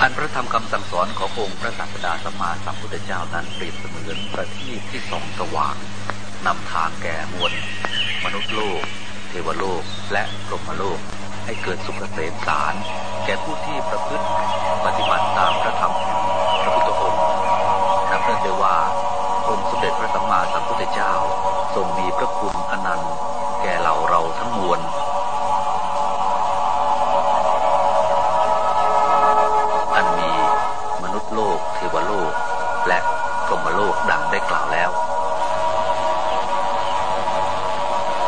อันพระธรรมคำสั่งสอนขององค์พระศาสดาสัมมาสัมพุทธเจ้านั้นเปรียบเสมือนประทีปที่ส่องสว่างนำทางแก่มวลมนุษย์โลก เทวโลก และพรหมโลก ให้เกิดสุขเกษมสาร แก่ผู้ที่ประพฤติปฏิบัติตามพระธรรมพระพุทธองค์นับเนื่องได้ว่าองค์สมเด็จพระสัมมาสัมพุทธเจ้าทรงมีพระคุณอนันต์ แก่เหล่าเราทั้งมวล และพรหมโลกดังได้กล่าวแล้ว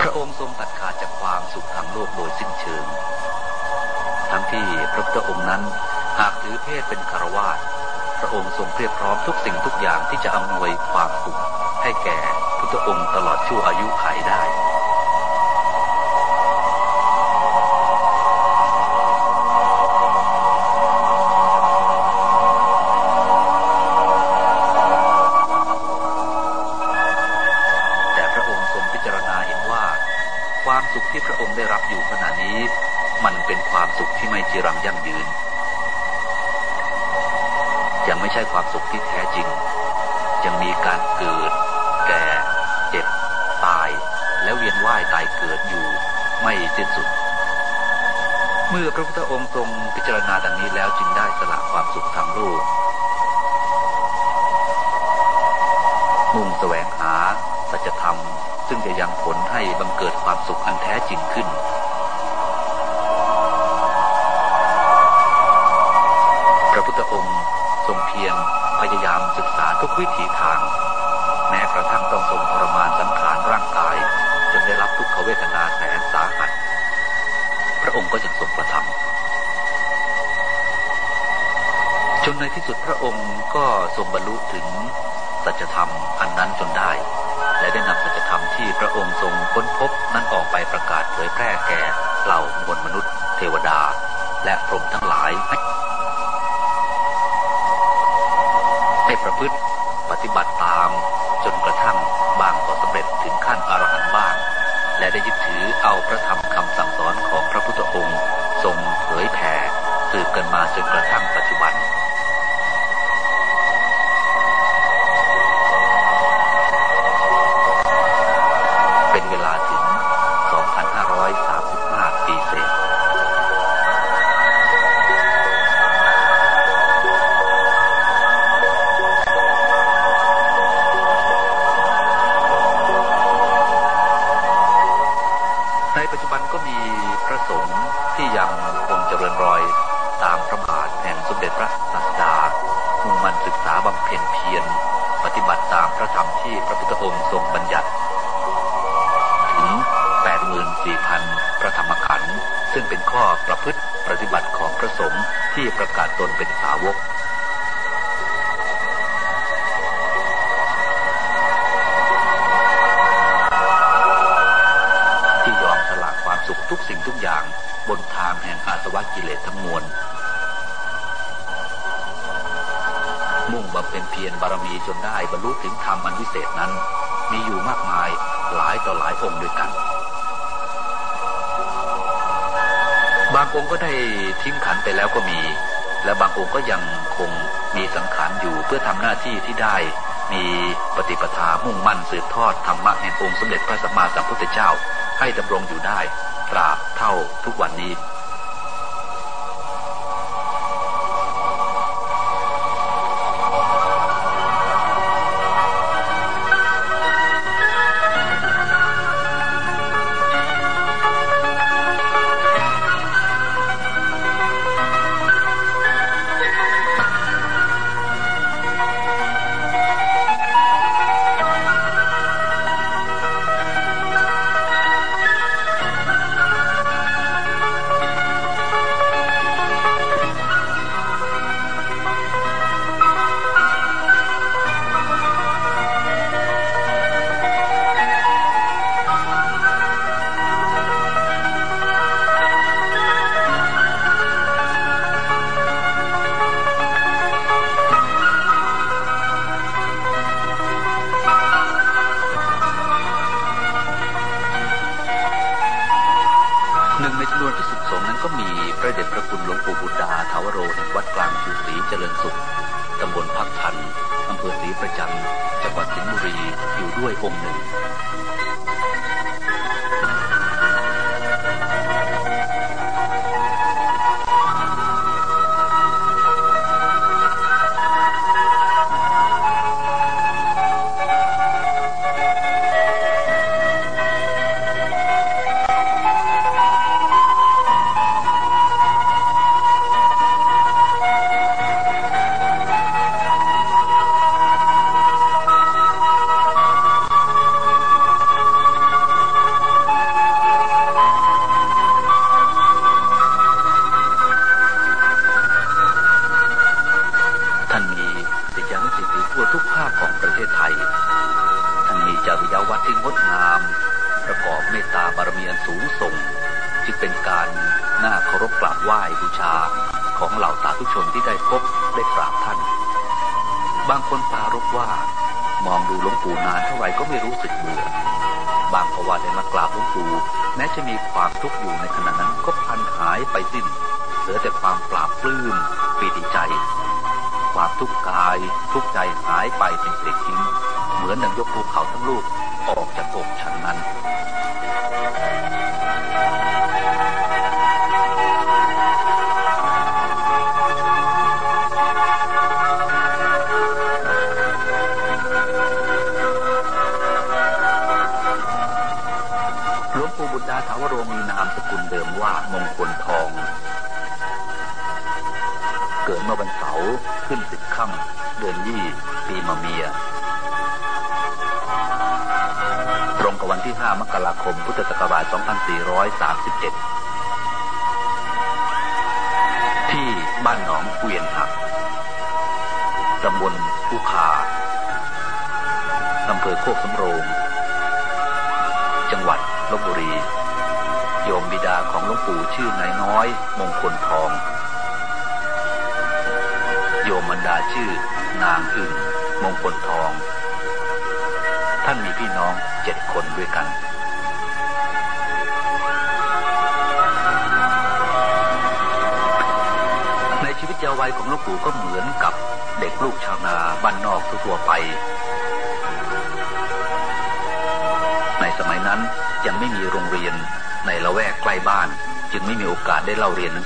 พระองค์ทรงตัดขาดจากความสุขทางโลกโดยสิ้นเชิง ทั้งที่พระพุทธองค์นั้นหากถือเพศเป็นคารวาสพระองค์ทรงเพียบพร้อมทุกสิ่งทุกอย่างที่จะอำนวยความสุขให้แก่พุทธองค์ตลอดชั่วอายุขัยได้ ให้บังเกิดความสุขอันแท้จริงขึ้น พระพุทธองค์ทรงเพียรพยายามศึกษาทุกวิถีทาง แม้กระทั่งต้องทรงทรมานสังขารร่างกาย จนได้รับทุกขเวทนาแสนสาหัส พระองค์ก็ยังทรงกระทำจนในที่สุดพระองค์ก็ทรงบรรลุถึงสัจธรรมอันนั้นจนได้ และได้นำสัจธรรมที่พระองค์ทรงค้นพบนั้นออกไปประกาศเผยแพร่แก่เหล่ามวลมนุษย์ เทวดา และพรหมทั้งหลาย ให้ประพฤติปฏิบัติตามจนกระทั่งบางก็สำเร็จถึงขั้นอรหันต์บ้าง และได้ยึดถือเอาพระธรรมคำสั่งสอนของพระพุทธองค์ ทรงเผยแผ่สืบกันมาจนกระทั่งปัจจุบันเป็น กิเลสทั้งมวล มุ่งบำเพ็ญเพียรบารมีจนได้บรรลุถึงธรรมอันวิเศษนั้น มีอยู่มากมายหลายต่อหลายองค์ด้วยกัน บางองค์ก็ได้ทิ้งขันไปแล้วก็มี และบางองค์ก็ยังคงมีสังขารอยู่เพื่อทำหน้าที่ที่ได้มีปฏิปทามุ่งมั่นสืบทอดธรรมะแห่งองค์สมเด็จพระสัมมาสัมพุทธเจ้าให้ดำรงอยู่ได้ตราบเท่าทุกวันนี้็มีพระเดชพระคุณหลวงปู่บุดาถาวโรแห่งวัดกลางสุสีเจริญสุข ตำบลพักพัน อำเภอศรีประจันจังหวัดสิงห์บุรีอยู่ด้วยองค์หนึ่ง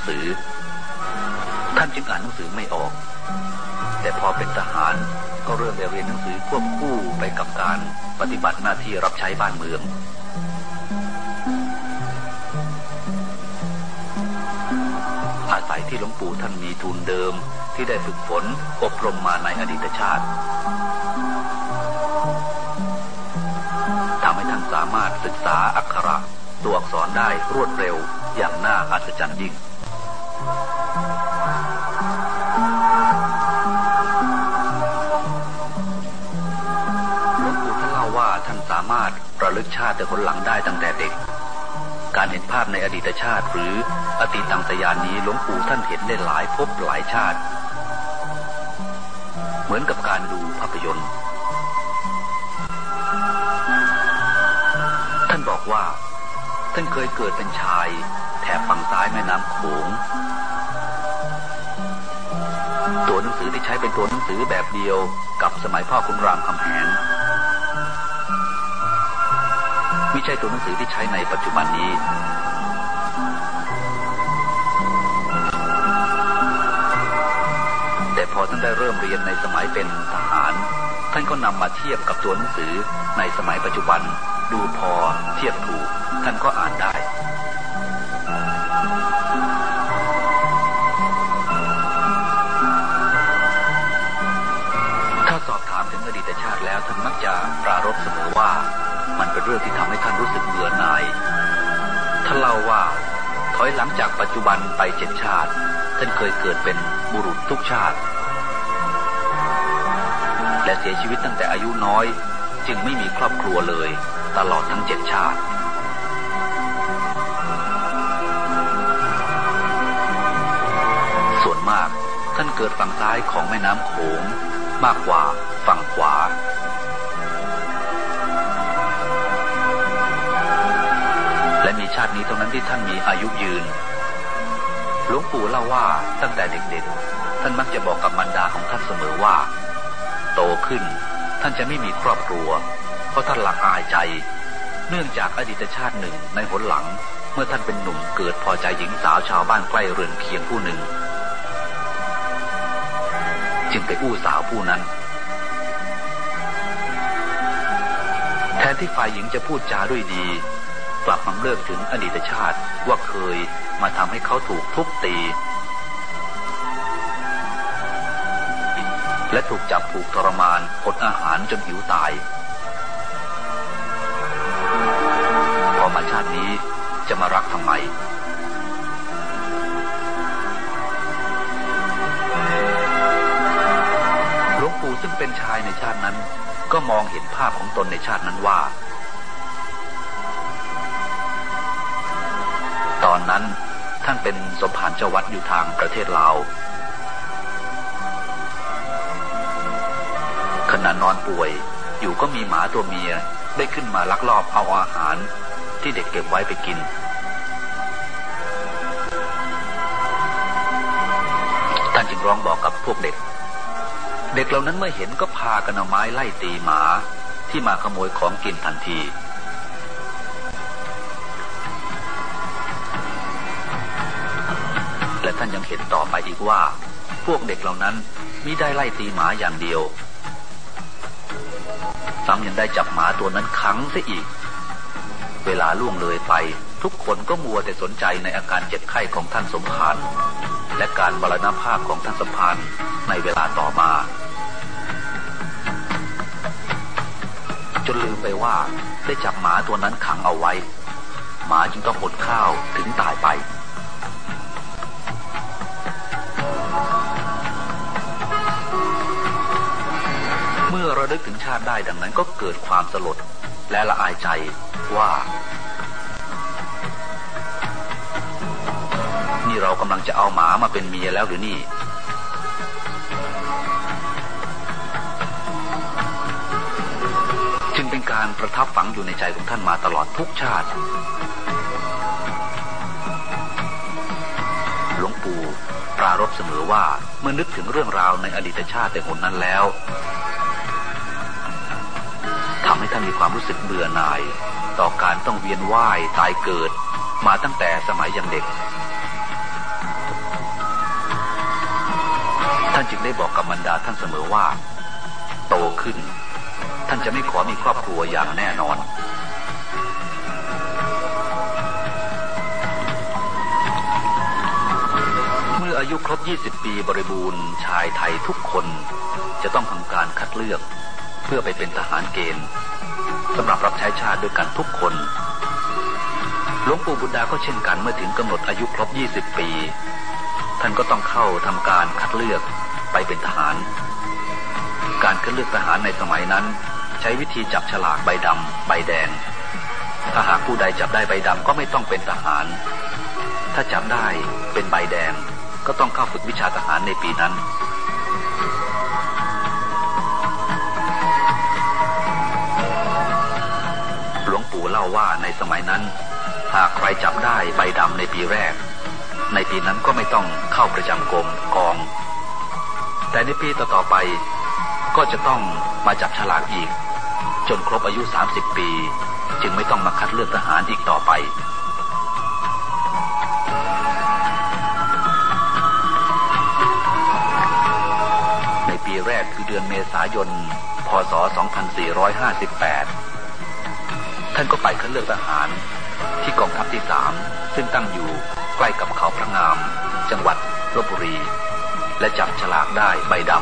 สือ จากคนหลังได้ตั้งแต่เด็ก การเห็นภาพในอดีตชาติ หรืออติตังสยานนี้หลวงปู่ท่านเห็นได้หลายพบหลายชาติ เหมือนกับการดูภาพยนตร์ ท่านบอกว่า ท่านเคยเกิดเป็นชายแถบฝั่งซ้ายแม่น้ำโขงตัวหนังสือที่ใช้เป็นตัวหนังสือแบบเดียวกับสมัยพ่อคุณรามคำแหง ใช่ตัวหนังสือที่ใช้ในปัจจุบันนี้ แต่พอท่านได้เริ่มเรียนในสมัยเป็นทหาร ท่านก็นำมาเทียบกับตัวหนังสือในสมัยปัจจุบัน ดูพอเทียบถูก ท่านก็อ่านได้ รื่องที่ทำให้ท่านรู้สึกเบื่อหน่าย ท่านเล่าว่า ถอยหลังจากปัจจุบันไปเจ็ดชาติ ท่านเคยเกิดเป็นบุรุษทุกชาติ และเสียชีวิตตั้งแต่อายุน้อย จึงไม่มีครอบครัวเลย ตลอดทั้งเจ็ดชาติส่วนมากท่านเกิดฝั่งซ้ายของแม่น้ำโขงมากกว่าฝั่งขวา ที่ท่านมีอายุยืน หลวงปู่เล่าว่าตั้งแต่เด็กๆ ท่านมักจะบอกกับมันดาของท่านเสมอว่า โตขึ้นท่านจะไม่มีครอบครัว เพราะท่านหลังอายใจ เนื่องจากอดีตชาติหนึ่งในหนหลัง เมื่อท่านเป็นหนุ่มเกิดพอใจหญิงสาวชาวบ้านใกล้เรือนเคียงผู้หนึ่ง จึงไปอู้สาวผู้นั้น แทนที่ฝ่ายหญิงจะพูดจาด้วยดี กลับมาเลิกถึงอดีตชาติว่าเคยมาทำให้เขาถูกทุบตี และถูกจับผูกทรมานอดอาหารจนหิวตาย พอมาชาตินี้จะมารักทำไม ไปกิน ท่านจึงร้องบอกกับพวกเด็ก เด็กเหล่านั้นเมื่อเห็นก็พากันเอาไม้ไล่ตีหมาที่มาขโมยของกินทันที และท่านยังเห็นต่อไปอีกว่า พวกเด็กเหล่านั้นมิได้ไล่ตีหมาอย่างเดียวซ้ำยังได้จับหมาตัวนั้นขังซะอีก เวลาล่วงเลยไป ทุกคนก็มัวแต่สนใจในอาการเจ็บไข้ของท่านสมภารและการบรณภาพของท่านสมภารในเวลาต่อมา จนลืมไปว่าได้จับหมาตัวนั้นขังเอาไว้ หมาจึงต้องอดข้าวถึงตายไปเมื่อระลึกถึงชาติได้ดังนั้นก็เกิดความสลดและละอายใจ ว่า นี่เรากำลังจะเอาหมามาเป็นเมียแล้วหรือนี่ จึงเป็นการประทับฝังอยู่ในใจของท่านมาตลอดทุกชาติ หลวงปู่ปรารบเสมอว่าเมื่อนึกถึงเรื่องราวในอดีตชาติแต่หนนั้นแล้วทำให้ท่านมีความรู้สึกเบื่อหน่าย ต่อการต้องเวียนว่ายตายเกิด มาตั้งแต่สมัยยังเด็ก ท่านจึงได้บอกกับบรรดาท่านเสมอว่า โตขึ้น ท่านจะไม่ขอมีครอบครัวอย่างแน่นอนเมื่ออายุครบ 20 ปีบริบูรณ์ ชายไทยทุกคนจะต้องทำการคัดเลือก เพื่อไปเป็นทหารเกณฑ์ สำหรับรับใช้ชาติด้วยกันทุกคนหลวงปู่บุตรดาก็เช่นกันเมื่อถึงกำหนดอายุครบ 20 ปี ท่านก็ต้องเข้าทำการคัดเลือกไปเป็นทหาร การคัดเลือกทหารในสมัยนั้น ใช้วิธีจับฉลากใบดำใบแดง ถ้าหากผู้ใดจับได้ใบดำก็ไม่ต้องเป็นทหาร ถ้าจับได้เป็นใบแดงก็ต้องเข้าฝึกวิชาทหารในปีนั้น เล่าว่าในสมัยนั้น หากใครจับได้ใบดำในปีแรก ในปีนั้นก็ไม่ต้องเข้าประจำกรมกอง แต่ในปีต่อๆไป ก็จะต้องมาจับฉลากอีก จนครบอายุ 30 ปี จึงไม่ต้องมาคัดเลือกทหารอีกต่อไปในปีแรกคือเดือนเมษายน พศ 2458ท่านก็ไปคัดเลือกทหาร ที่กองทัพที่สามซึ่งตั้งอยู่ใกล้กับเขาพระงาม จังหวัดลบบุรี และจับฉลากได้ใบด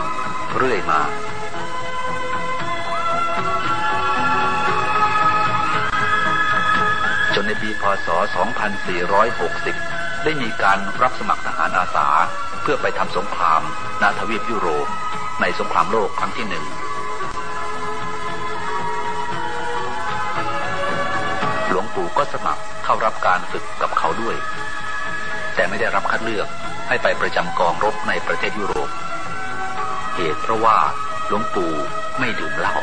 ำเรื่อยมาจนในปีพศ 2460 ได้มีการรับสมัครทหารอาสา เพื่อไปทำสงครามนาทวีปยุโรปในสงครามโลกครั้งที่หนึ่ง ปู่ก็สมัครเข้ารับการฝึกกับเขาด้วย แต่ไม่ได้รับคัดเลือกให้ไปประจำกองรบในประเทศยุโรป เหตุเพราะว่าหลวงปู่ไม่ดื่มเหล้า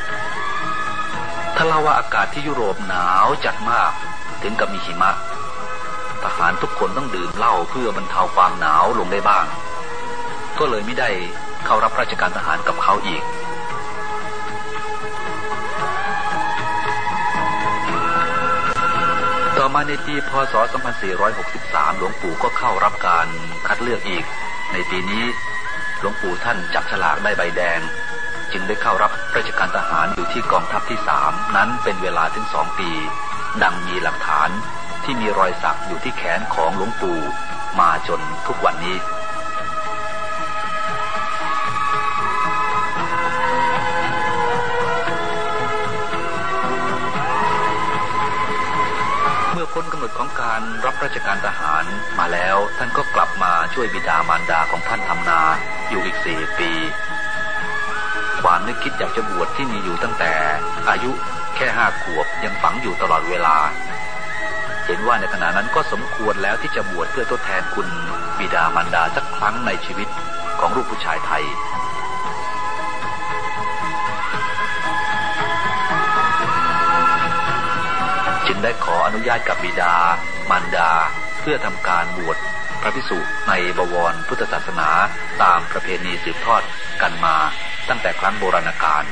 ถ้าเล่าว่าอากาศที่ยุโรปหนาวจัดมากถึงกับมีหิมะ ทหารทุกคนต้องดื่มเหล้าเพื่อบรรเทาความหนาวลงได้บ้าง ก็เลยไม่ได้เข้ารับราชการทหารกับเขาอีก ต่อมาในปีพศ 2463 หลวงปู่ก็เข้ารับการคัดเลือกอีก ในปีนี้หลวงปู่ท่านจับฉลากได้ใบแดง จึงได้เข้ารับราชการทหารอยู่ที่กองทัพที่สามนั้นเป็นเวลาถึงสองปี ดังมีหลักฐานที่มีรอยสักอยู่ที่แขนของหลวงปู่มาจนทุกวันนี้ พ้นกำหนดของการรับราชการทหารมาแล้วท่านก็กลับมาช่วยบิดามารดาของท่านทำนาอยู่อีกสี่ปี ความนึกคิดอยากจะบวชที่มีอยู่ตั้งแต่ อายุแค่ห้าขวบยังฝังอยู่ตลอดเวลา เห็นว่าในขณะนั้นก็สมควรแล้วที่จะบวชเพื่อทดแทนคุณบิดามารดาสักครั้งในชีวิตของลูกผู้ชายไทย จึงได้ขออนุญาตกับบิดา มารดา เพื่อทำการบวชพระพิสุในบวรพุทธศาสนาตามประเพณีสืบทอดกันมาตั้งแต่ครั้งโบราณกาล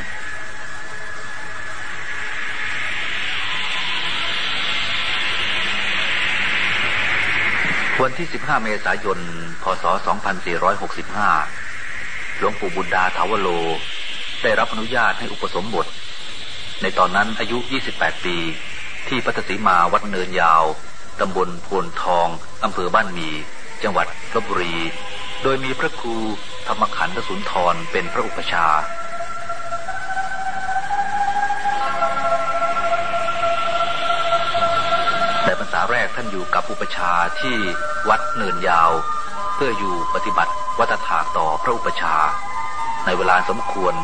วันที่ 15 เมษายน พศ 2465 หลวงปู่บุญดาทาวโล ได้รับอนุญาตให้อุปสมบท ในตอนนั้นอายุ 28 ปี ที่พัทสีมาวัดเนินยาวตำบลพวนทองอำเภอบ้านมี จังหวัดลบบุรี โดยมีพระครูธรรมขันธสุนทรเป็นพระอุปชาในพรรษาแรกท่านอยู่กับอุปชาที่วัดเนินยาว เพื่ออยู่ปฏิบัติวัตถาต่อพระอุปชา ในเวลาสมควร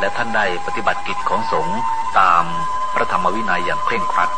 และท่านได้ปฏิบัติกิจของสงฆ์ตาม พระธรรมวินัยอย่างเคร่งครัด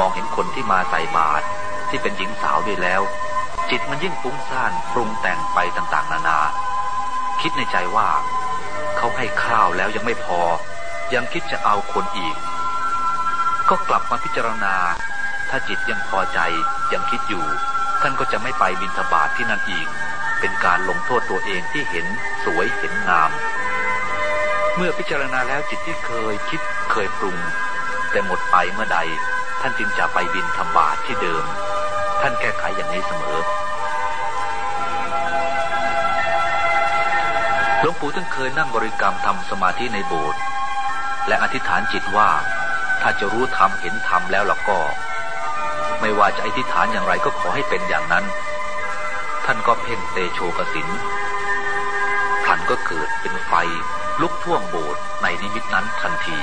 มองเห็นคนที่มาใส่บาตรที่เป็นหญิงสาวด้วยแล้ว จิตมันยิ่งฟุ้งซ่านปรุงแต่งไปต่างๆ นานา คิดในใจว่า เขาให้ข้าวแล้วยังไม่พอ ยังคิดจะเอาคนอีก ก็กลับมาพิจารณา ถ้าจิตยังพอใจยังคิดอยู่ ท่านก็จะไม่ไปบิณฑบาตที่นั่นอีก เป็นการลงโทษตัวเองที่เห็นสวยเห็นงาม เมื่อพิจารณาแล้วจิตที่เคยคิดเคยปรุง แต่หมดไปเมื่อใด ท่านจึงจะไปบินทบาทที่เดิม ท่านแก้ไขอย่างนี้เสมอหลวงปู่ท่านเคยนั่งบริกรรมทำสมาธิในโบสถ์และอธิษฐานจิตว่า ถ้าจะรู้ธรรมเห็นธรรมแล้วล่ะก็ ไม่ว่าจะอธิษฐานอย่างไรก็ขอให้เป็นอย่างนั้น ท่านก็เพ่งเตโชกสินพลันก็เกิดเป็นไฟลุกท่วมโบสถ์ในนิมิตนั้นทันที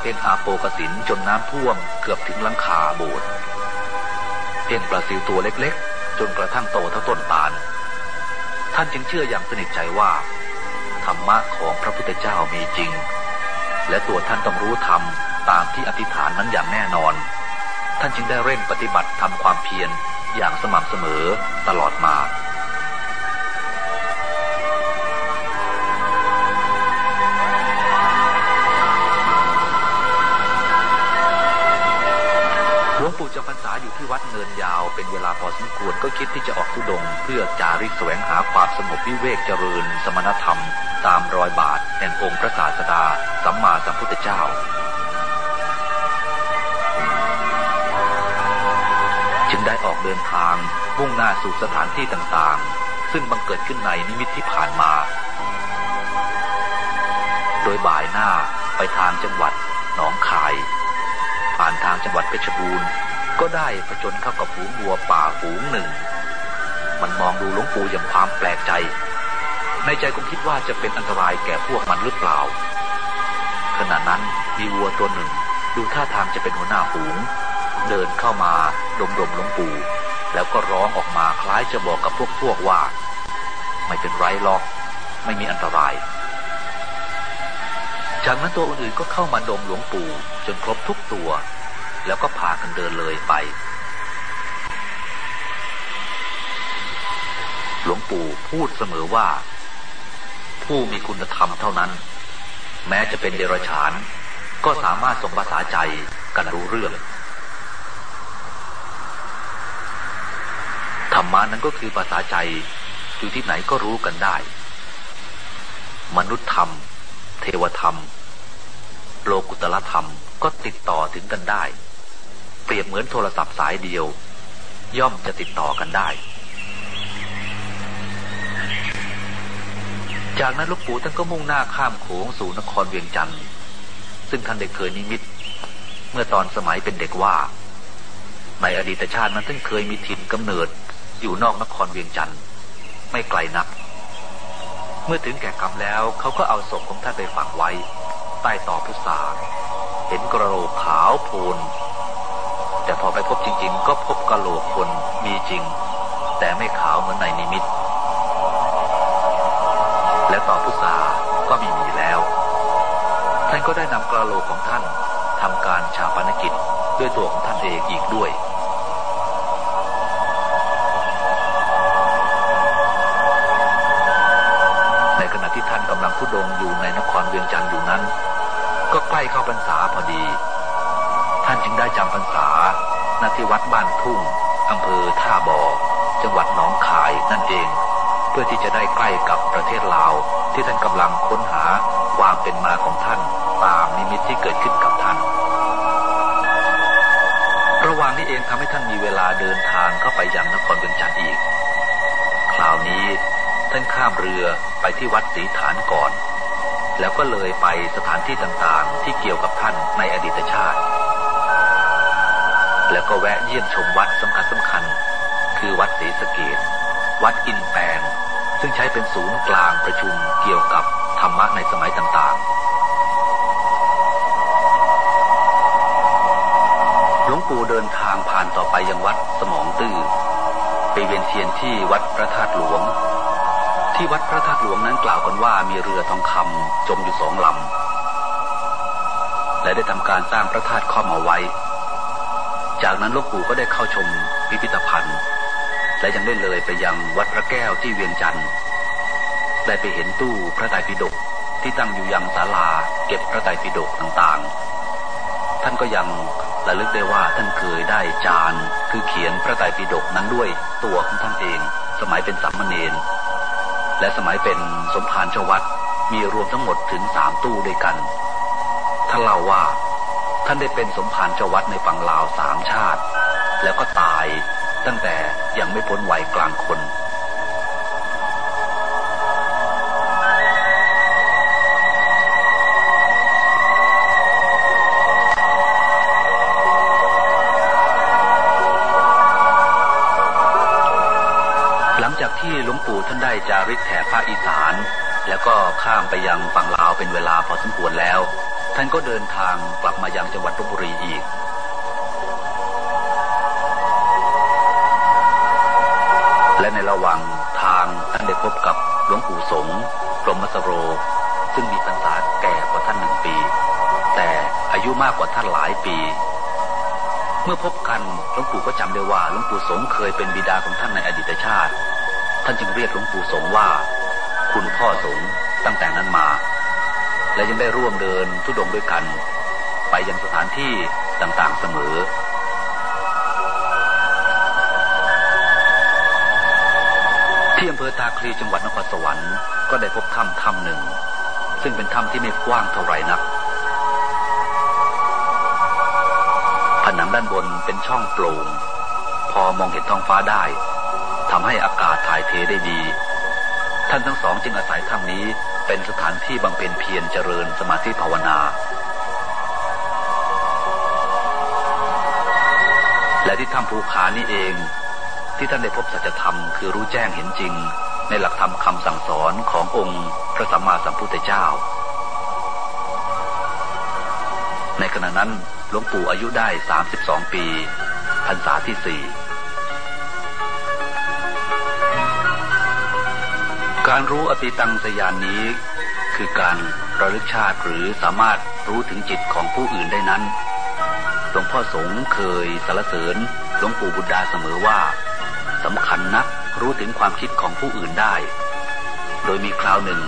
เพ่งอาโปกสินจนน้ำท่วมเกือบถึงหลังคาโบสถ์เพ่งปลาซิวตัวเล็กๆ จนกระทั่งโตเท่าต้นตาล ท่านจึงเชื่ออย่างสนิทใจว่า ธรรมะของพระพุทธเจ้ามีจริง และตัวท่านต้องรู้ธรรมตามที่อธิษฐานนั้นอย่างแน่นอน ท่านจึงได้เร่งปฏิบัติทำความเพียรอย่างสม่ำเสมอตลอดมา วงปู่จำพรรษาอยู่ที่วัดเนินยาวเป็นเวลาพอสมควรก็คิดที่จะออกทุดง เพื่อจาริกแสวงหาความสงบวิเวกเจริญ สมณธรรม ตามรอยบาทแห่งองค์พระศาสดาสัมมาสัมพุทธเจ้า จึงได้ออกเดินทางมุ่งหน้าสู่สถานที่ต่างๆ ซึ่งบังเกิดขึ้นในนิมิตที่ผ่านมา โดยบ่ายหน้าไปทางจังหวัดหนองคายานทางจังหวัดเพชรบูรณ์ ก็ได้ผจญเข้ากับฝูงวัวป่าฝูงหนึ่ง มันมองดูหลวงปู่อย่างความแปลกใจ ในใจคงคิดว่าจะเป็นอันตรายแก่พวกมันหรือเปล่า ขณะนั้นมีวัวตัวหนึ่ง ดูท่าทางจะเป็นหัวหน้าฝูง เดินเข้ามาดมดมหลวงปู่ แล้วก็ร้องออกมาคล้ายจะบอกกับพวกพวกว่า ไม่เป็นไรหรอกไม่มีอันตรายจากนั้นตัวอื่นๆก็เข้ามาดมหลวงปู่จนครบทุกตัว แล้วก็พากันเดินเลยไป หลวงปู่พูดเสมอว่า ผู้มีคุณธรรมเท่านั้น แม้จะเป็นเดรัจฉาน ก็สามารถส่งภาษาใจกันรู้เรื่องธรรมานั้นก็คือภาษาใจอยู่ที่ไหนก็รู้กันได้ มนุษยธรรม เทวธรรม โลกุตละธรรมก็ติดต่อถึงกันได้ ปรียบเหมือนโทรศัพท์สายเดียว ย่อมจะติดต่อกันได้ จากนั้นลูกปู่ท่านก็มุ่งหน้าข้ามโขงสู่นครเวียงจันทร์ซึ่งท่านได้เคยนิมิต เมื่อตอนสมัยเป็นเด็กว่า ในอดีตชาตินั้นท่านเคยมีถิ่นกำเนิดอยู่นอกนครเวียงจันทร์ไม่ไกลนัก เมื่อถึงแก่กรรมแล้วเขาก็เอาศพของท่านไปฝังไว้ ใต้ต่อพุทราเห็นกระโหลกขาวโพลน แต่พอไปพบจริง ๆ ก็พบกระโหลกคนมีจริง แต่ไม่ขาวเหมือนในนิมิต และต่อพุทราก็ไม่มีแล้ว ท่านก็ได้นำกระโหลกของท่านทำการชาปนกิจด้วยตัวของท่านเองอีกด้วยในขณะที่ท่านกำลังทุดงอยู่ในนครเวียงจันทร์อยู่นั้น ก็ใกล้เข้าพรรษาพอดี ท่านจึงได้จำพรรษา ณที่วัดบ้านทุ่งอำเภอท่าบอ่อจังหวัดหนองคายนั่นเอง เพื่อที่จะได้ใกล้กับประเทศลาว ที่ท่านกำลังค้นหาความเป็นมาของท่านตามนิมิตที่เกิดขึ้นกับท่าน ระหว่างนี้เองทำให้ท่านมีเวลาเดินทางเข้าไปยังนครเวียงจันทร์อีก คราวนี้ท่านข้ามเรือไปที่วัดศรีฐานก่อน แล้วก็เลยไปสถานที่ต่างๆที่เกี่ยวกับท่านในอดีตชาติ แล้วก็แวะเยี่ยมชมวัดสำคัญสำคัญ คือวัดศรีสะเกดวัดอินแปลงซึ่งใช้เป็นศูนย์กลางประชุมเกี่ยวกับธรรมะในสมัยต่างๆ หลวงปู่เดินทางผ่านต่อไปยังวัดสมองตื้อไปเวียนเทียนที่วัดพระธาตุหลวง ที่วัดพระธาตุหลวงนั้นกล่าวกันว่ามีเรือทองคำจมอยู่สองลำ และได้ทำการสร้างพระธาตุข้อมาไว้ จากนั้นหลวงปู่ก็ได้เข้าชมพิพิธภัณฑ์ และยังได้เลยไปยังวัดพระแก้วที่เวียงจันทร์ได้ไปเห็นตู้พระไตรปิฎกที่ตั้งอยู่ยังศาลาเก็บพระไตรปิฎกต่างๆ ท่านก็ยังระลึกได้ว่าท่านเคยได้จานคือเขียนพระไตรปิฎกนั้นด้วยตัวของท่านเอง สมัยเป็นสามเณรและสมัยเป็นสมภารเจ้าวัดมีรวมทั้งหมดถึงสามตู้ด้วยกันท่านเล่าว่า ท่านได้เป็นสมภารเจ้าวัดในฝั่งลาวสามชาติ แล้วก็ตายตั้งแต่ยังไม่พ้นวัยกลางคนหลังจากที่หลวงปู่ท่านได้จาริกแถบภาคอีสาน แล้วก็ข้ามไปยังฝั่งลาวเป็นเวลาพอสมควร ท่านก็เดินทางกลับมายังจังหวัดลบบุรีอีก และในระหว่างทางท่านได้พบกับหลวงปู่สงกรมมัสโร ซึ่งมีพรรษาแก่กว่าท่านหนึ่งปี แต่อายุมากกว่าท่านหลายปี เมื่อพบกันหลวงปู่ก็จำได้ว่าหลวงปู่สงเคยเป็นบิดาของท่านในอดีตชาติ ท่านจึงเรียกหลวงปู่สงว่า คุณพ่อสงตั้งแต่นั้นมา และยังได้ร่วมเดินทุดงค์ด้วยกัน ไปยังสถานที่ต่างๆเสมอ ที่อำเภอตาคลีจังหวัดนครสวรรค์ก็ได้พบถ้ำถ้ำหนึ่ง ซึ่งเป็นถ้ำที่ไม่กว้างเท่าไหร่นัก ผนังด้านบนเป็นช่องโปร่งพอมองเห็นท้องฟ้าได้ทำให้อากาศถ่ายเทได้ดี ท่านทั้งสองจึงอาศัยถ้ำนี้ เป็นสถานที่บำเพ็ญเพียรเจริญสมาธิภาวนา และที่ถ้ำภูคานี่เอง ที่ท่านได้พบสัจธรรมคือรู้แจ้งเห็นจริง ในหลักธรรมคำสั่งสอนขององค์พระสัมมาสัมพุทธเจ้า ในขณะนั้นหลวงปู่อายุได้ 32 ปีพรรษาที่สี่ การรู้อติตังสยานนี้ คือการระลึกชาติหรือสามารถรู้ถึงจิตของผู้อื่นได้นั้น หลวงพ่อสงเคยสรรเสริญหลวงปู่บุตดาเสมอว่าสำคัญนักรู้ถึงความคิดของผู้อื่นได้ โดยมีคราวหนึ่ง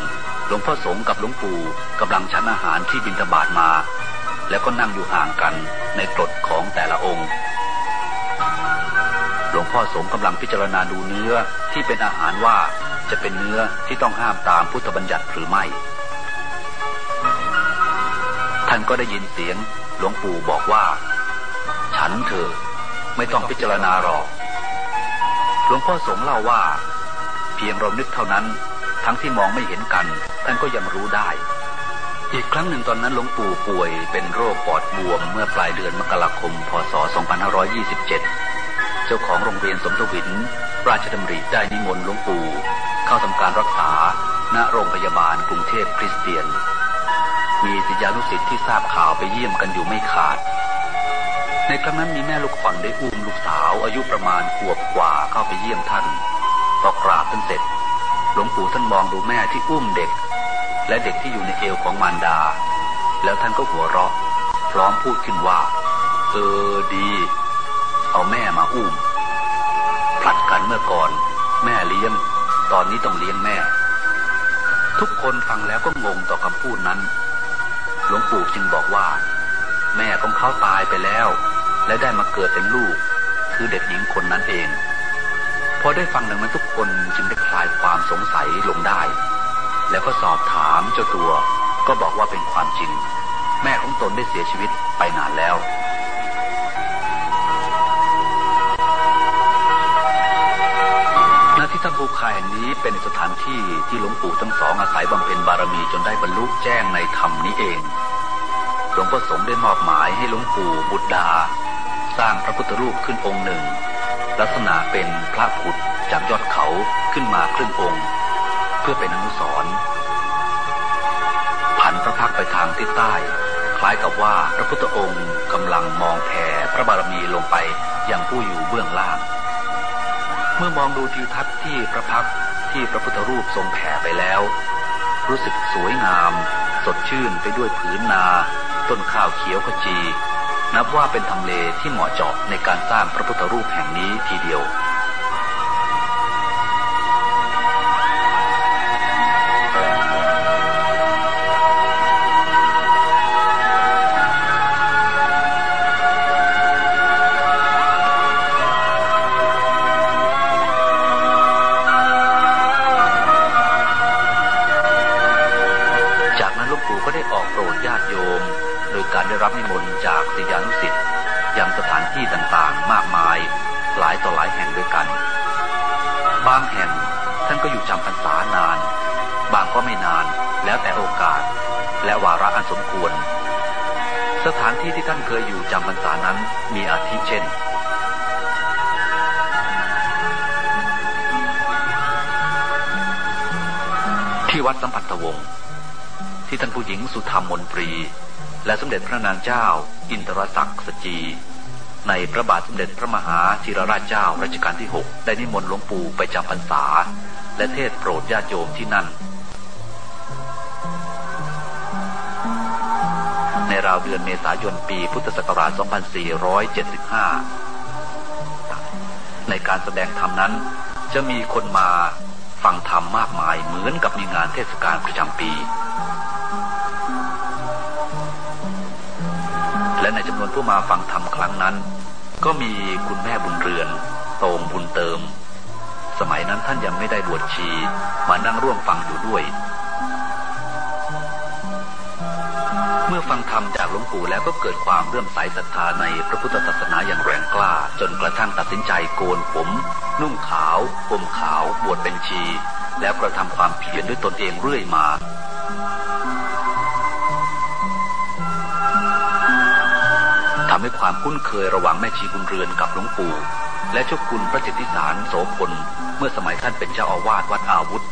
หลวงพ่อสงกับหลวงปู่กำลังฉันอาหารที่บินทบาทมา แล้วก็นั่งอยู่ห่างกันในกรดของแต่ละองค์หลวงพ่อสงกำลังพิจารณาดูเนื้อที่เป็นอาหารว่า จะเป็นเนื้อที่ต้องห้ามตามพุทธบัญญัติหรือไม่ ท่านก็ได้ยินเสียงหลวงปู่บอกว่า ฉันเถอะไม่ต้องพิจารณาหรอก หลวงพ่อสงเล่าว่า เพียงเรานึกเท่านั้น ทั้งที่มองไม่เห็นกัน ท่านก็ยังรู้ได้ อีกครั้งหนึ่งตอนนั้นหลวงปู่ป่วยเป็นโรคปอดบวมเมื่อปลายเดือนมกราคม พศ 2527 เจ้าของโรงเรียนสมทวิน ราชดำริได้นิมนต์หลวงปู่ เข้าทำการรักษาณโรงพยาบาลกรุงเทพคริสเตียน มีศิษยานุศิษย์ที่ทราบข่าวไปเยี่ยมกันอยู่ไม่ขาด ในครั้งนั้นมีแม่ลูกขวัญได้อุ้มลูกสาวอายุประมาณขวบกว่าเข้าไปเยี่ยมท่านพอกราบท่านเสร็จ หลวงปู่ท่านมองดูแม่ที่อุ้มเด็ก และเด็กที่อยู่ในเอวของมารดา แล้วท่านก็หัวเราะ พร้อมพูดขึ้นว่า เออดี เอาแม่มาอุ้มผลัดกันเมื่อก่อน แม่เลี้ยง ตอนนี้ต้องเลี้ยงแม่ ทุกคนฟังแล้วก็งงต่อคำพูดนั้น หลวงปู่จึงบอกว่า แม่ของเขาตายไปแล้ว และได้มาเกิดเป็นลูก คือเด็กหญิงคนนั้นเองพอได้ฟังดังนั้นทุกคนจึงได้คลายความสงสัยลงได้ แล้วก็สอบถามเจ้าตัว ก็บอกว่าเป็นความจริง แม่ของตนได้เสียชีวิตไปนานแล้ว นี้เป็นสถานที่ที่หลวงปู่ทั้งสองอาศัยบำเพ็ญบารมีจนได้บรรลุแจ้งในธรรมนี้เอง หลวงพ่อสงฆ์ได้มอบหมายให้หลวงปู่บุตรดา สร้างพระพุทธรูปขึ้นองค์หนึ่ง ลักษณะเป็นพระผุดจากยอดเขาขึ้นมาครึ่งองค์ เพื่อเป็นอนุสรณ์ผันพระพักไปทางทิศใต้ คล้ายกับว่าพระพุทธองค์กำลังมองแผ่พระบารมีลงไปยังผู้อยู่เบื้องล่าง มื่อมองดูทิวทัศน์ที่พระพักที่พระพุทธรูปทรงแผ่ไปแล้ว รู้สึกสวยงาม สดชื่นไปด้วยผืนนา ต้นข้าวเขียวขจี นับว่าเป็นทำเลที่เหมาะเจาะในการสร้างพระพุทธรูปแห่งนี้ทีเดียว เด็จพระนางเจ้า อินทรศักดิ์สจี ในพระบาทสมเด็จพระมหาธีรราชเจ้ารัชกาลที่หกได้นิมนต์หลวงปู่ไปจำพรรษา และเทศโปรดญาติโยมที่นั่น ในราวเดือนเมษายนปีพุทธศักราช 2475 ในการแสดงธรรมนั้น จะมีคนมาฟังธรรมมากมายเหมือนกับมีงานเทศกาลประจำปี และในจำนวนผู้มาฟังธรรมครั้งนั้น ก็มีคุณแม่บุญเรือนโตงบุญเติม สมัยนั้นท่านยังไม่ได้บวชชีมานั่งร่วมฟังอยู่ด้วย เมื่อฟังธรรมจากหลวงปู่แล้วก็เกิดความเรื่อมใสศรัทธาในพระพุทธศาสนาอย่างแรงกล้า จนกระทั่งตัดสินใจโกนผม นุ่งขาวห่มขาวบวชเป็นชี แล้วกระทำความเพียรด้วยตนเองเรื่อยมา ให้ความคุ้นเคยระหว่างแม่ชีบุญเรือนกับหลวงปู่ และเจ้าคุณพระจิตติสารโสพลเมื่อสมัยท่านเป็นเจ้าอาวาสวัดอาวุธ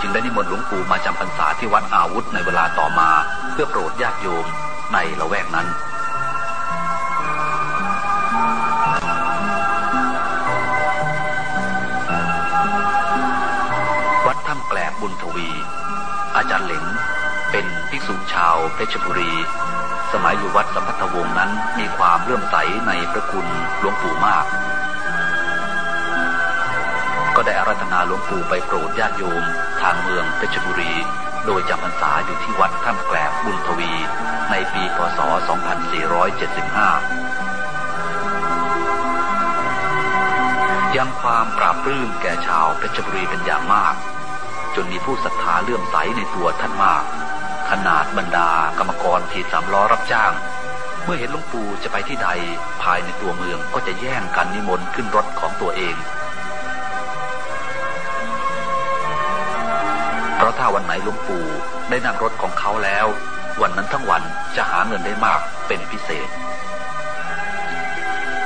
จึงได้นิมนต์หลวงปู่มาจำพรรษาที่วัดอาวุธในเวลาต่อมา เพื่อโปรดญาติโยมในละแวกนั้นวัดถ้ำแกลบบุญทวี อาจารย์เหลงเป็นภิกษุชาวเพชรบุรี สมัยอยู่วัดสัมพัทธวงศ์นั้นมีความเลื่อมใสในพระคุณหลวงปู่มาก ก็ได้อาราธนาหลวงปู่ไปโปรดญาติโยม ทางเมืองเพชรบุรี โดยจำพรรษาอยู่ที่วัดถ้ำแกลบบุญทวี ในปีพศ 2475 ยังความปราบปลื้มแก่ชาวเพชรบุรีเป็นอย่างมาก จนมีผู้ศรัทธาเลื่อมใสในตัวท่านมาก ขนาดบรรดากรรมกรขี่สามล้อรับจ้าง เมื่อเห็นหลวงปู่จะไปที่ใดภายในตัวเมืองก็จะแย่งกันนิมนต์ขึ้นรถของตัวเอง เพราะถ้าวันไหนหลวงปู่ได้นั่งรถของเขาแล้ว วันนั้นทั้งวันจะหาเงินได้มากเป็นพิเศษ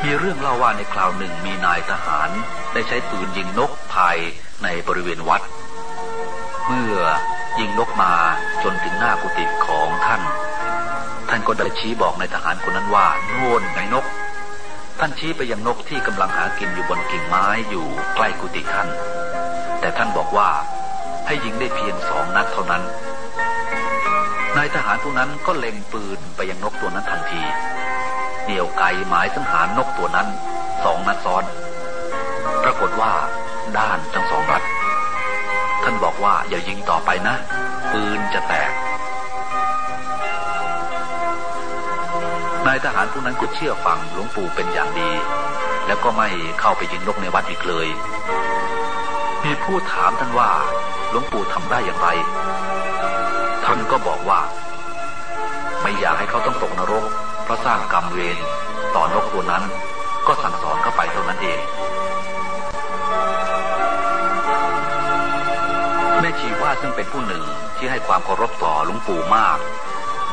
มีเรื่องเล่าว่าในคราวหนึ่งมีนายทหารได้ใช้ปืนยิงนกภายในบริเวณวัด เมื่อ ยิงนกมาจนถึงหน้ากุฏิของท่าน ท่านก็ได้ชี้บอกในทหารคนนั้นว่าโน่นไงนก ท่านชี้ไปยังนกที่กำลังหากินอยู่บนกิ่งไม้อยู่ใกล้กุฏิท่าน แต่ท่านบอกว่าให้ยิงได้เพียงสองนัดเท่านั้น นายทหารผู้นั้นก็เล็งปืนไปยังนกตัวนั้นทันที เหนี่ยวไกหมายสังหารนกตัวนั้นสองนัดซ้อน ปรากฏว่าด้านทั้งสองนัด ท่านบอกว่าอย่ายิงต่อไปนะ ปืนจะแตก นายทหารผู้นั้นก็เชื่อฟังหลวงปู่เป็นอย่างดี แล้วก็ไม่เข้าไปยิงนกในวัดอีกเลย มีผู้ถามท่านว่าหลวงปู่ทำได้อย่างไร ท่านก็บอกว่า ไม่อยากให้เขาต้องตกนรกเพราะสร้างกรรมเวรต่อนกตัวนั้น ก็สั่งสอนเข้าไปเท่านั้นเอง ชีว่าซึ่งเป็นผู้หนึ่งที่ให้ความเคารพต่อหลวงปู่มาก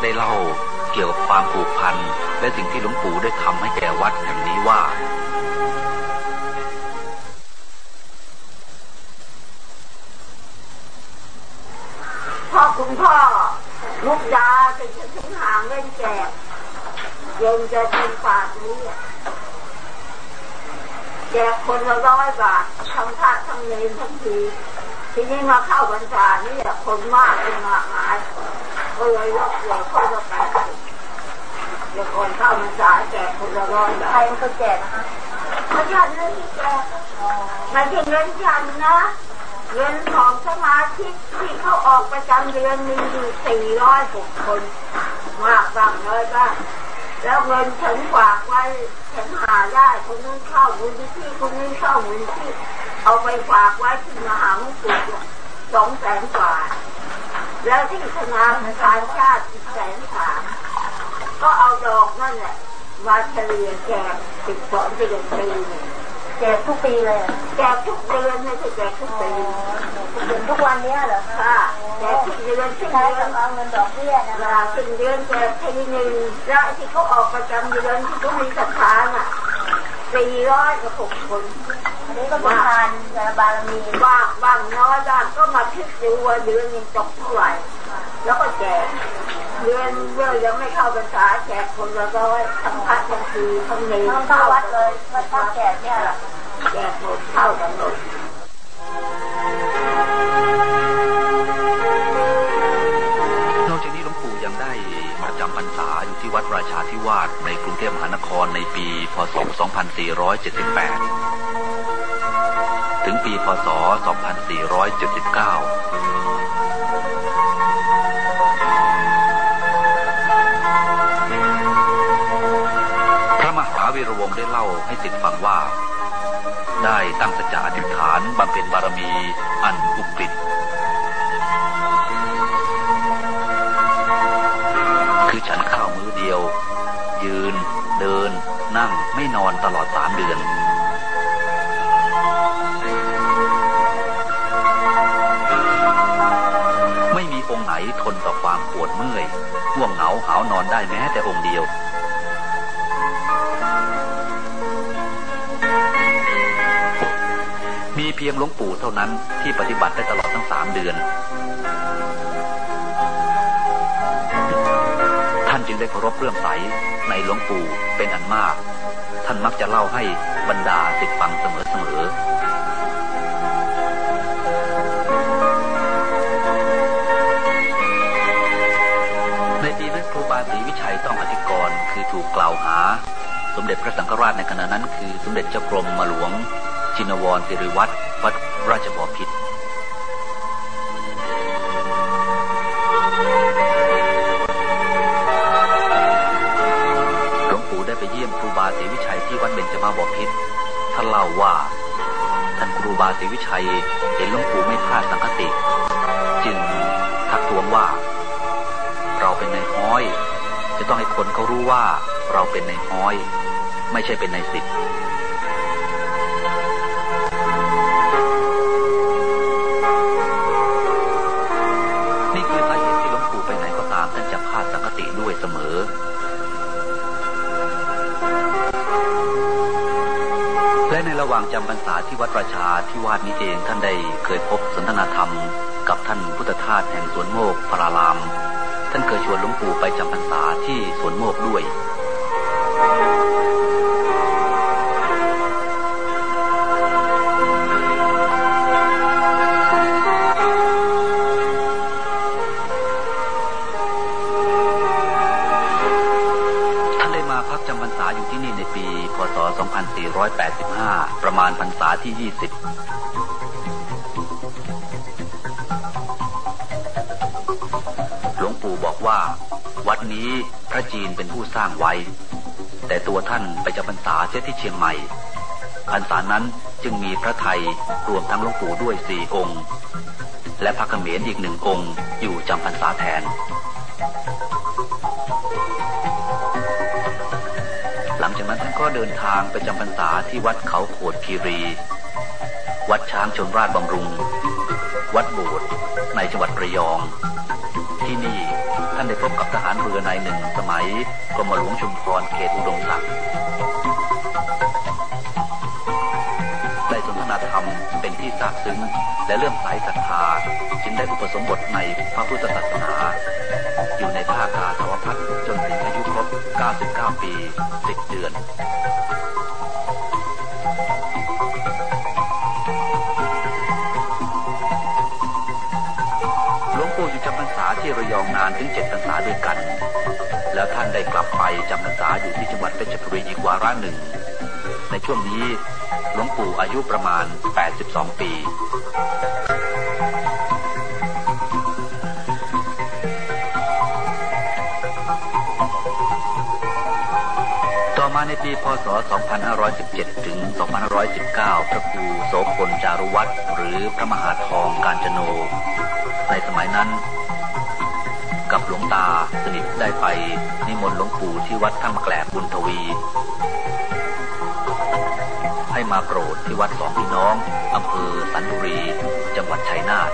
ได้เล่าเกี่ยวกับความผูกพันและสิ่งที่หลวงปู่ได้ทำให้แก่วัดแห่งนี้ว่า พ่อคุณพ่อมุกดาจะถึงหางเล่นแจกยังจะเป็นฝากนี้แจกคนละร้อยบาททั้งพระทั้งเนทั้งที ทีนี้มาเข้าบรรษานี่คนมากเป็นมากมายก็เลยลดเหลือคนละแปสิบเดี๋ยวคนเข้าบรรษาแจกคนละร้อยบาทใครเป็นคนแจกนะคะไม่ใช่เงินที่แจกไม่ใช่เงินฉันนะเงินของสมาชิกที่เขาออกประจำเดือนมีอยู่สี่ร้อยหกคน มากบ้างน้อยบ้าง แล้วเงินฉันฝากไว้ฉันหาได้คนนู้นเข้ามูลที่คนนี้เข้ามูลที่เอาไปฝากไว้ที่มหาวิทยาลัยสองแสนกว่า แล้วที่ธนาคารชาติอีกแสนสามก็เอาดอกนั่นแหละมาเฉลี่ยแจกสิบสองเดือนปีหนึ่ง แจกทุกปีเลยอะแจกทุกเดือนไม่ใช่แจกทุกปีจนทุกวันเนี้ยเหรอคะค่ะแจกทุกเดือนทุกใช้เดือกันบเอาเงินดอกเบี้ยนะเวคะลาสิ้นเดือนแจกทีหนึ่งแล้วที่เขาออกประจำเดือนที่เขามีศรัทธาน่ะสี่ร้อยกับหกคนอันนี้ก็เป็นทานบารมีบ้างบ้างน้อยบ้างก็มาคิดดูว่าเดือนหนึงตกเท่าไหร่แล้วก็แจกเดือนเมื่อยังไม่เข้าพรรษาแจกคนละร้อยทั้งพระทั้งทีทั้งเนรต้องเข้าวัดเลยวัดท่าแจกเนี่ยเหรอ แจกหมดเท่ากันหมดนอกจากนี้หลวงปู่ยังได้มาจำพรรษาอยู่ที่วัดราชาธิวาสในกรุงเทพมหานครในปีพศ 2478 ถึงปีพศ 2479 ได้ตั้งสัจจะอธิษฐานบำเพ็ญบารมีอันอุกฤษคือฉันข้าวมื้อเดียว ยืน เดิน นั่งไม่นอนตลอดสามเดือนไม่มีองค์ไหนทนต่อความปวดเมื่อยห่วงเหงาหาวนอนได้แม้แต่องค์เดียว พียงหลวงปู่เท่านั้นที่ปฏิบัติได้ตลอดทั้งสามเดือน ท่านจึงได้เคารพเรื่อมใสในหลวงปู่เป็นอันมาก ท่านมักจะเล่าให้บรรดาสิทธิฟังเสมอๆในปีนั้นครูบาศรีวิชัยต้องอธิกรณ์คือถูกกล่าวหา สมเด็จพระสังฆราชในขณะนั้นคือสมเด็จเจ้ากรมมาหลวง ชินวรสิริวัตร ต้องให้คนเขารู้ว่าเราเป็นในห้อย ไม่ใช่เป็นในสิทธิ์นี่คือสาเหตุที่หลวงปู่ไปไหนก็ตามท่านจะพลาดสังคติด้วยเสมอและในระหว่างจำพรรษาที่วัดประชาที่วาดนี้เองท่านได้เคยพบสนทนาธรรม กับท่านพุทธทาสแห่งสวนโมกพราราม ท่านเคยชวนหลวงปู่ไปจำพรรษาที่สวนโมกด้วย ชียงใหม่พรรษานั้นจึงมีพระไทยรวมทั้งหลวงปู่ด้วยสี่องค์ และพระเขมรอีกหนึ่งองค์อยู่จำพรรษาแทน หลังจากนั้นท่านก็เดินทางไปจำพรรษาที่วัดเขาโขดคีรี วัดช้างชนราชบำรุง วัดโบสถ์ในจังหวัดระยอง ที่นี่ท่านได้พบกับทหารเรือในายหนึ่งสมัยกรมหลวงชุมพรเขตอุดมศักดิ์ ที่ซาบซึ้งและเลื่อมใสศรัทธาจึงได้อุปสมบทในพระพุทธศาสนา อยู่ในท่ากาสาวพัฒน์จนถึงอายุครบ 99 ปี 10 เดือนหลวงปู่อยู่จำพรรษาที่ระยองนานถึงเจ็ดพรรษาด้วยกัน แล้วท่านได้กลับไปจำพรรษาอยู่ที่จังหวัดเพชรบุรีอีกวาระหนึ่ง ในช่วงนี้ หลวงปู่อายุประมาณ 82 ปี ต่อมาในปีพศ 2517 ถึง 2519 พระครูโสพลจารุวัตรหรือพระมหาทองการจโน ในสมัยนั้นกับหลวงตาสนิทได้ไปนิมนต์หลวงปู่ที่วัดถ้ำแกลบบุญทวี ให้มาโปรดที่วัดสองพี่น้องอำเภอสันบุรี จังหวัดชัยนาท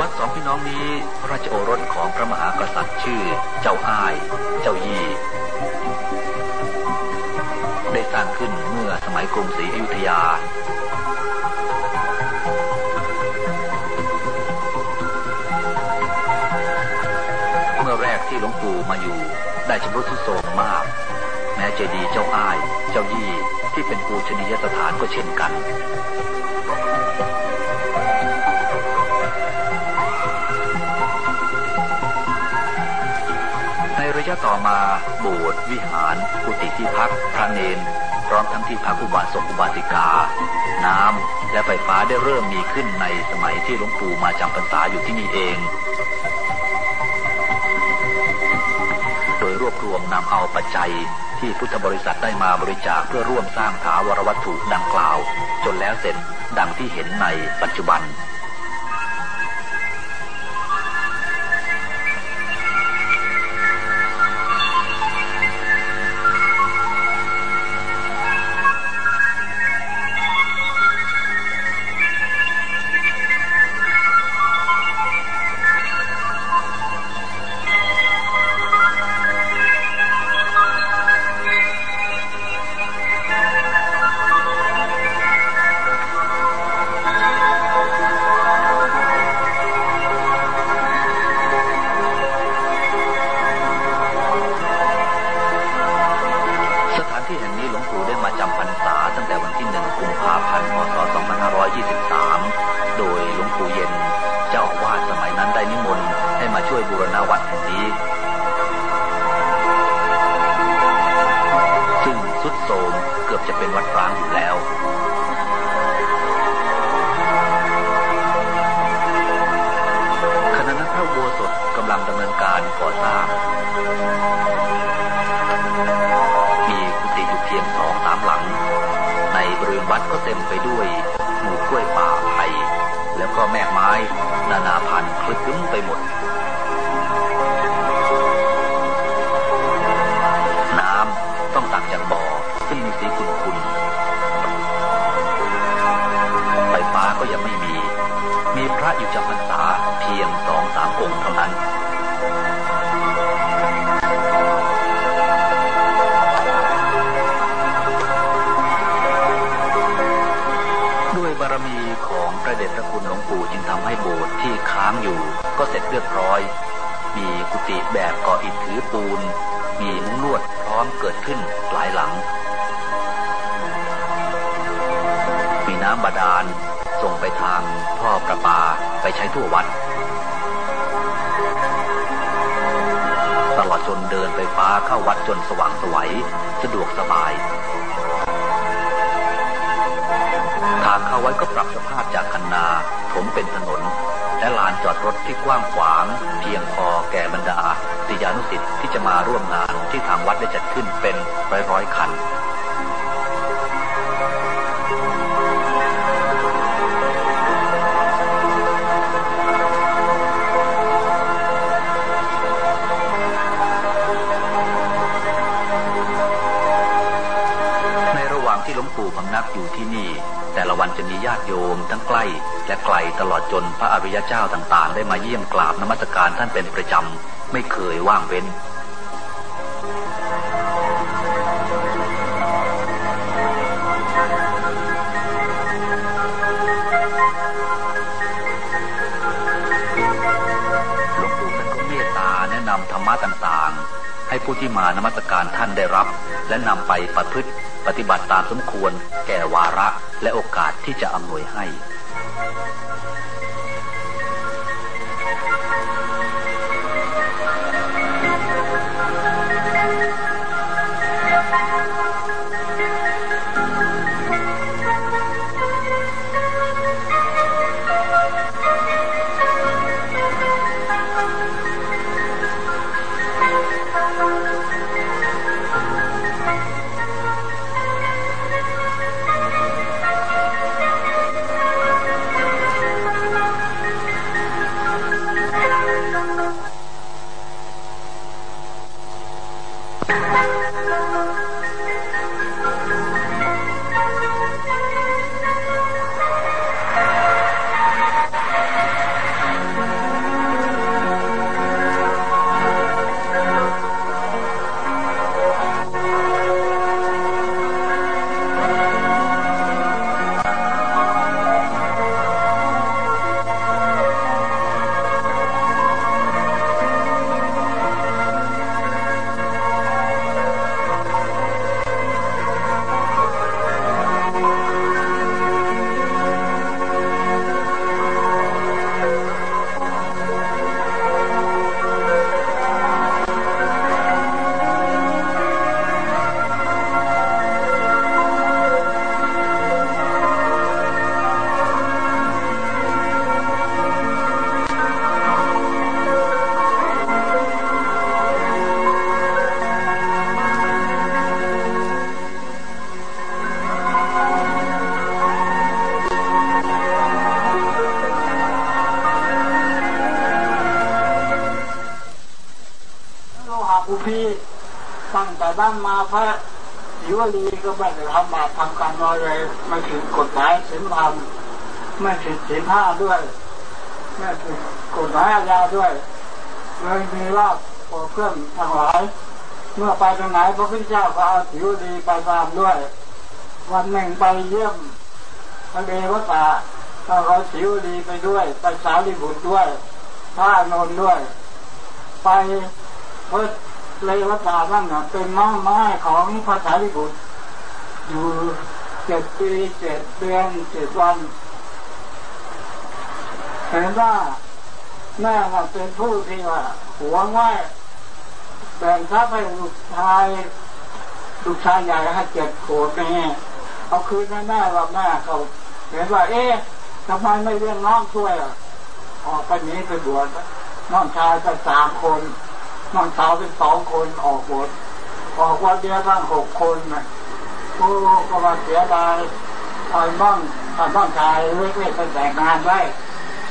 วัดสองพี่น้องนี้พระราชโอรสของพระมหากษัตริย์ชื่อ เจ้าอ้าย เจ้ายี่ ขึ้นเมื่อสมัยกรุงศรีอยุธยา เมื่อแรกที่หลวงปู่มาอยู่ได้ชำรุดทรุดโทรมมาก แม้เจดีย์เจ้าอ้าย เจ้ายี่ที่เป็นปูชนียสถานก็เช่นกันในระยะต่อมาโบสถ์วิหารกุฏิที่พักพระเนน พร้อมทั้งที่พักอุบาสกอุบาสิกา น้ำและไฟฟ้าได้เริ่มมีขึ้นในสมัยที่หลวงปู่มาจำพรรษาอยู่ที่นี่เอง โดยรวบรวมนำเอาปัจจัยที่พุทธบริษัทได้มาบริจาคเพื่อร่วมสร้างถาวรวัตถุดังกล่าว จนแล้วเสร็จดังที่เห็นในปัจจุบันพัน หว่างที่หลวงปู่พำนักอยู่ที่นี่ แต่ละวันจะมีญาติโยมทั้งใกล้ และไกลตลอดจนพระอริยเจ้าต่างๆ ได้มาเยี่ยมกราบนมัสการท่านเป็นประจำ ไม่เคยว่างเว้นหลวงปู่ท่านก็เมตตาแนะนำธรรมะต่างๆ ให้ผู้ที่มานมัสการท่านได้รับ และนำไปประพฤติ ปฏิบัติตามสมควรแก่วาระและโอกาสที่จะอำนวยให้ ระยุวีก็ไม่ได้ทำบาปทำกรรมอยเลยไม่ผิดกฎหมายศีลธรรมไม่ผิดศีลห้าด้วยไม่ผิดกฎหมายอาญาด้วยเลยมีลาภโปรดเพื่อนทั้งหลายเมื่อไปตรงไหนพระพุทธเจ้าก็เอาผิวดีไปตามด้วย วันหนึ่งไปเยี่ยมพระเดวตาก็เอาผิวดีไปด้วย ไปสารีบุตรด้วยพระอานนท์ด้วย ไป เลยวัดป่านั่นน่ะเป็นไม้ไม้ของพระสารีบุตร อยู่เจ็ดปีเจ็ดเดือนเจ็ดวันเห็นว่าแม่ก็เป็นผู้ที่ว่าหวงไว้แบ่งทรัพย์ให้ลูกชายลูกชายใหญ่ให้เจ็ดขวบนี่เอาคืนให้แม่ว่าแม่เขาเห็นว่า เอ๊ะทำไมไม่เลี้ยงน้องช่วยอะออกไปนี้ไปบวชน้องชายก็สามคน น้องสาวเป็นสองคนออกบวชออกวันเดียวทั้งหกคนนะโอ้ก็มาเสียดายไอ้บ้างไอ้บ้างชายเล็กๆไปแต่งงานไว้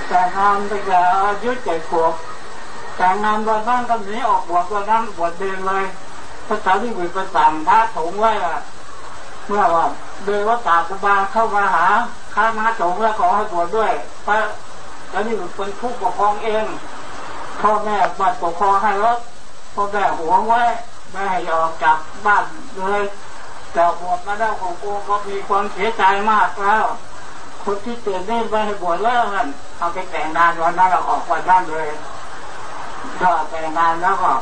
แต่งงานตั้งแต่อายุเจ็ดขวบแต่งงานวันนั้นก็หนีออกบวชวันนั้นบวชเดินเลยพระสารีบุตรไปสั่งพระสงฆ์ไว้อะเมื่อว่าเดยวัตากุบาเข้ามาหาข้ามาสงฆ์แล้วขอให้บวชด้วยพระสารีบุตรเป็นผู้ปกครองเอง พ่อแม่บัดปกครองให้แล้วพ่อแม่หวงไว้ไม่ให้ออกจากบ้านเลยแต่บวชมาได้ของกูก็มีความเสียใจมากแล้วคนที่เตือนนี่ไม่ให้บวชแล้วกันเอาไปแต่งงานวันนั้นเราออกวันนั้นเลยก็แต่งงานแล้วก็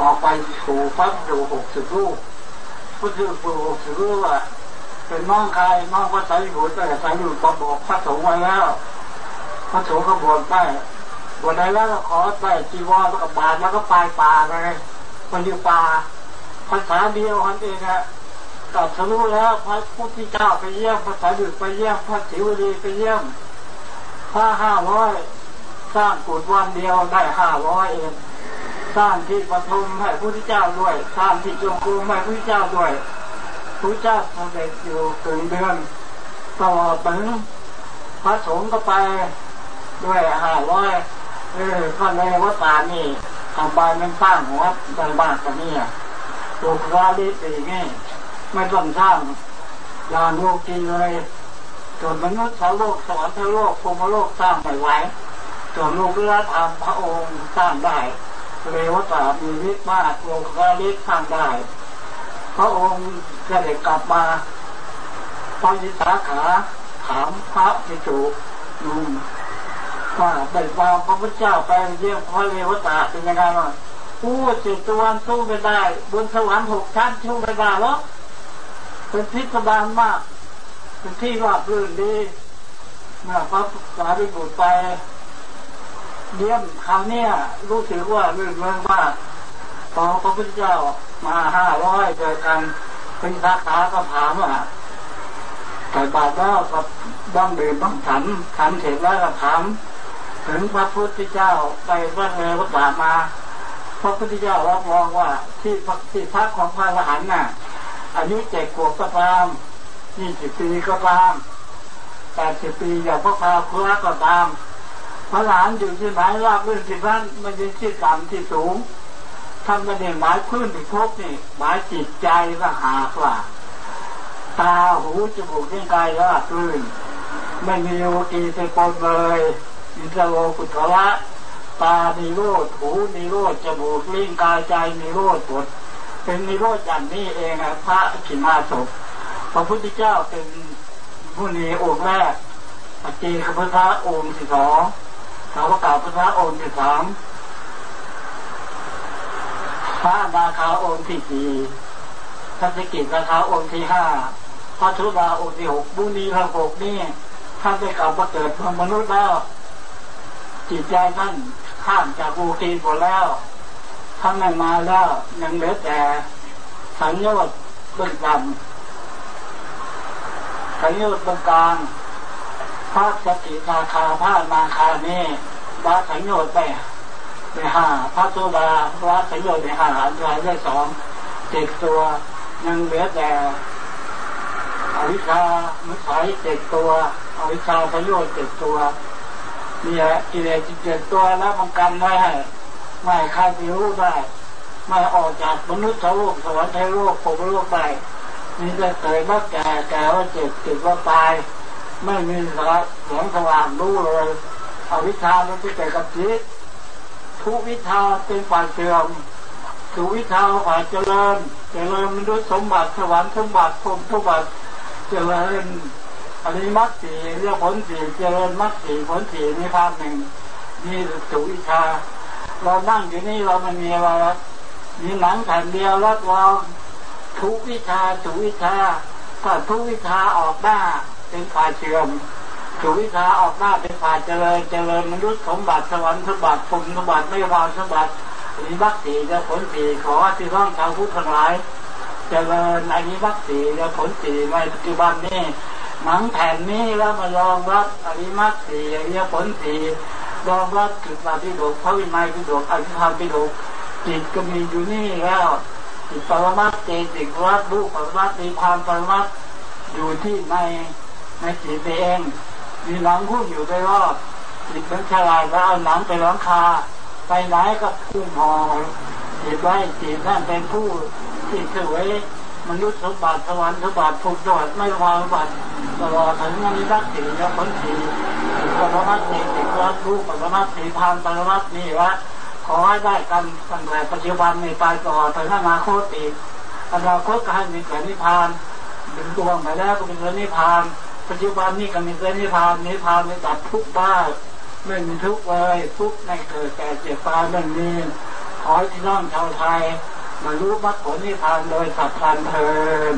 ออกไปสู่พักอยู่หกสิบลูกก็คือปู่หกสิบลูกอะเป็นน้องใครน้องพระสายบุตรแต่สายบุตรก็บอกพระสงฆ์ไว้แล้วพระสงฆ์ก็บวชไป วชได้แล้วขอไปจีวรแล้วก็บาทแล้วก็ปลายป่าเลยมันอยู่ป่าภาษาเดียวกันเองอะตัดสรู้แล้วพระพุทธเจ้าไปเยี่ยมพระสารีบุตรไปเยี่ยมพระศิวลีไปเยี่ยมพระห้าร้อยสร้างกุฏวันเดียวได้ห้าร้อยเองสร้างที่ปฐมให้พระพุทธเจ้าด้วย สร้างที่จงกรมให้พระพุทธเจ้าด้วยพระพุทธเจ้าเด็จอยู่ถึงเดือนตลอถึงพระสงฆ์ก็ไปด้วยห้าร้อย เออก็เลยว่าตานี่ทำไปมันสร้างหัวใบบ้านกันนี่ตัวคราลิสีนี่ไม่ต้องสร้างยานโลกกินเลยส่วนมนุษย์ชาวโลกสวรรค์โลกภูมิโลกสร้างไม่ไหวส่วนโลกเรือธรรมพระองค์สร้างได้เรวตามีฤทธิ์มากโลกราลิสร้างได้ พระองค์เสด็จกลับมาพระยิสาขาถามพระพิจุนุ่ม ว่าเป็นความพระพุทธเจ้าไปเยี่ยมพระเรวตาเป็นยังไงบ้างผู้จิตตัวสู้ไม่ได้ บนสวรรค์หกชั้นสู้ไม่ได้หรอกเป็นพิสดารมาก เป็นที่ราบรื่นดีเมื่อพระสารีบุตรไปเยี่ยมคราวนี้รู้สึกว่ารื่นเริงมากพอพระพุทธเจ้ามาห้าร้อยเจอกันเป็นสาขาก็ถามว่าใส่บาตรแล้วกับบ้องดื่มบ้องฉันฉันเสร็จแล้วก็ถาม ถึงพระพุทธเจ้าไปพระเนรพระมาพระพุทธเจ้ารับรองว่าที่พักที่พักของพระอรหันต์น่ะ อายุเจ็ดขวบก็ตามยี่สิบปีก็ตามแปดสิบปีอย่างพระพาคุระก็ตาม พระหลานอยู่ที่ไหนราบรื่นที่นั้นมันเป็นที่ต่ำที่สูงท่านไม่ได้หมายพื้นที่พบนี่หมายจิตใจก็หากว่าตาหูจมูกเลี้ยงกายราบรื่นไม่มีโอกีเตปนเลย อินทโลกุตระตามีโรดหูมีโรดจมูกลิ้นกายใจมีโรดปวดเป็นมีโรดอย่างนี้เองอะพระขิมาศพพระพุทธเจ้าเป็นผู้นีองค์แรกปฏิฆพระองค์ที่สองสาวกาพระองค์ที่สามพระนาคาองค์ที่สี่พระสกิจนาคาองค์ที่ห้าพระชุดาองค์ที่หกบุนี้ทั้งหกนี่ท่านได้กลับมาเกิดเป็นมนุษย์แล้ว จิตใจท่านข้ามจากภูกีหมดแล้วท่านไม่มาแล้วยังเหลือแต่สัญญาณเบื้องต่ำสัญญาณเบื้องกลางพระสตินาคาพระนาคานี่วัดสัญญาณไปไปห้าพระโซดาวัดสัญญาณไปห้าอันตรายได้สองเจ็ดตัวยังเหลือแต่อวิชามุสัยเจ็ดตัวอวิชาสัญญาณเจ็ดตัว นี่แหละกิเลสเจ็ดตัวแล้วมันกันไว้ให้ไม่ให้ใครไปรู้ได้ไม่ออกจากมนุษย์โลกสวรรค์โลกภพโลกไปนี่จะเกิดว่าแก่แก่ว่าเจ็บเจ็บว่าตาย ไม่มีสาแสงสว่างรู้เลยอวิชชาเป็นที่เกิดกับจิตทุวิชาเป็นฝ่ายเสื่อมทุวิชาฝ่ายเจริญ เจริญมนุษย์สมบัติสวรรค์สมบัติภพสมบัติเจริญ อริมัตสีเรียกผลสีเจริญมัตสีผลสีนิพพานหนึ่งนี่สุวิชา เรานั่งอยู่นี่เราไม่มีอะไรมีหนังแผ่นเดียวรับรองทุกวิชาทุวิชาถ้าทุกวิชาออกหน้าเป็นฝ่ายเสื่อมทุวิชาออกหน้าเป็นฝ่ายเจริญเจริญมนุษย์สมบัติสวรรค์สมบัติภูมิสมบัติไม่วาสมบัติมีบัคสีจะผลสีขอที่ร่องชาวพุทธทั้งหลายเจริญอันนี้บัคสีจะผลสีในปัจจุบันนี้ หนังแผ่นนี้แล้วมารองรับอริมัคสีอริยผลสีรองรับจุดปฏิโดกพระวินัยปิฎกอภิธรรมปิฎกจิตก็มีอยู่นี่แล้วจิตปรมัตเจติกรัตรูปปรมัตมีความปรมัตอยู่ที่ในในจิตเอง มีหนังหุ้มอยู่โดยรอบจิตเป็นฉลาดแล้วเอาหนังไปล้างคา ไปไหนก็พุ่มห่อจิตไว้จิตนั่นเป็นผู้ที่สวย มนุษย์สมบัติสวรรค์สมบัติภูมิสมบัติไม่วางสบัติตลอดถึงอนิรักสีและผลสีปรมัตถ์เจติรัตรูปปรมัตถ์สีพานปรมัตถ์นี่วะขอให้ได้กันตั้งแต่ปัจจุบันในตายก่อถึงอนาคตอีกอนาคตก็ให้มีเกิดนิพพานถึงดวงไปแล้วก็มีเกิดนิพพาน ปัจจุบันนี่ก็มีเกิดนิพพานนิพพานไม่ตัดทุกข์ได้ไม่มีทุกข์เลยทุกข์ไม่เกิดแก่เจ็บตายไม่มีขอให้พี่น้องชาวไทย รู้มรรคผลนิพพานโดยสัพพันเทิน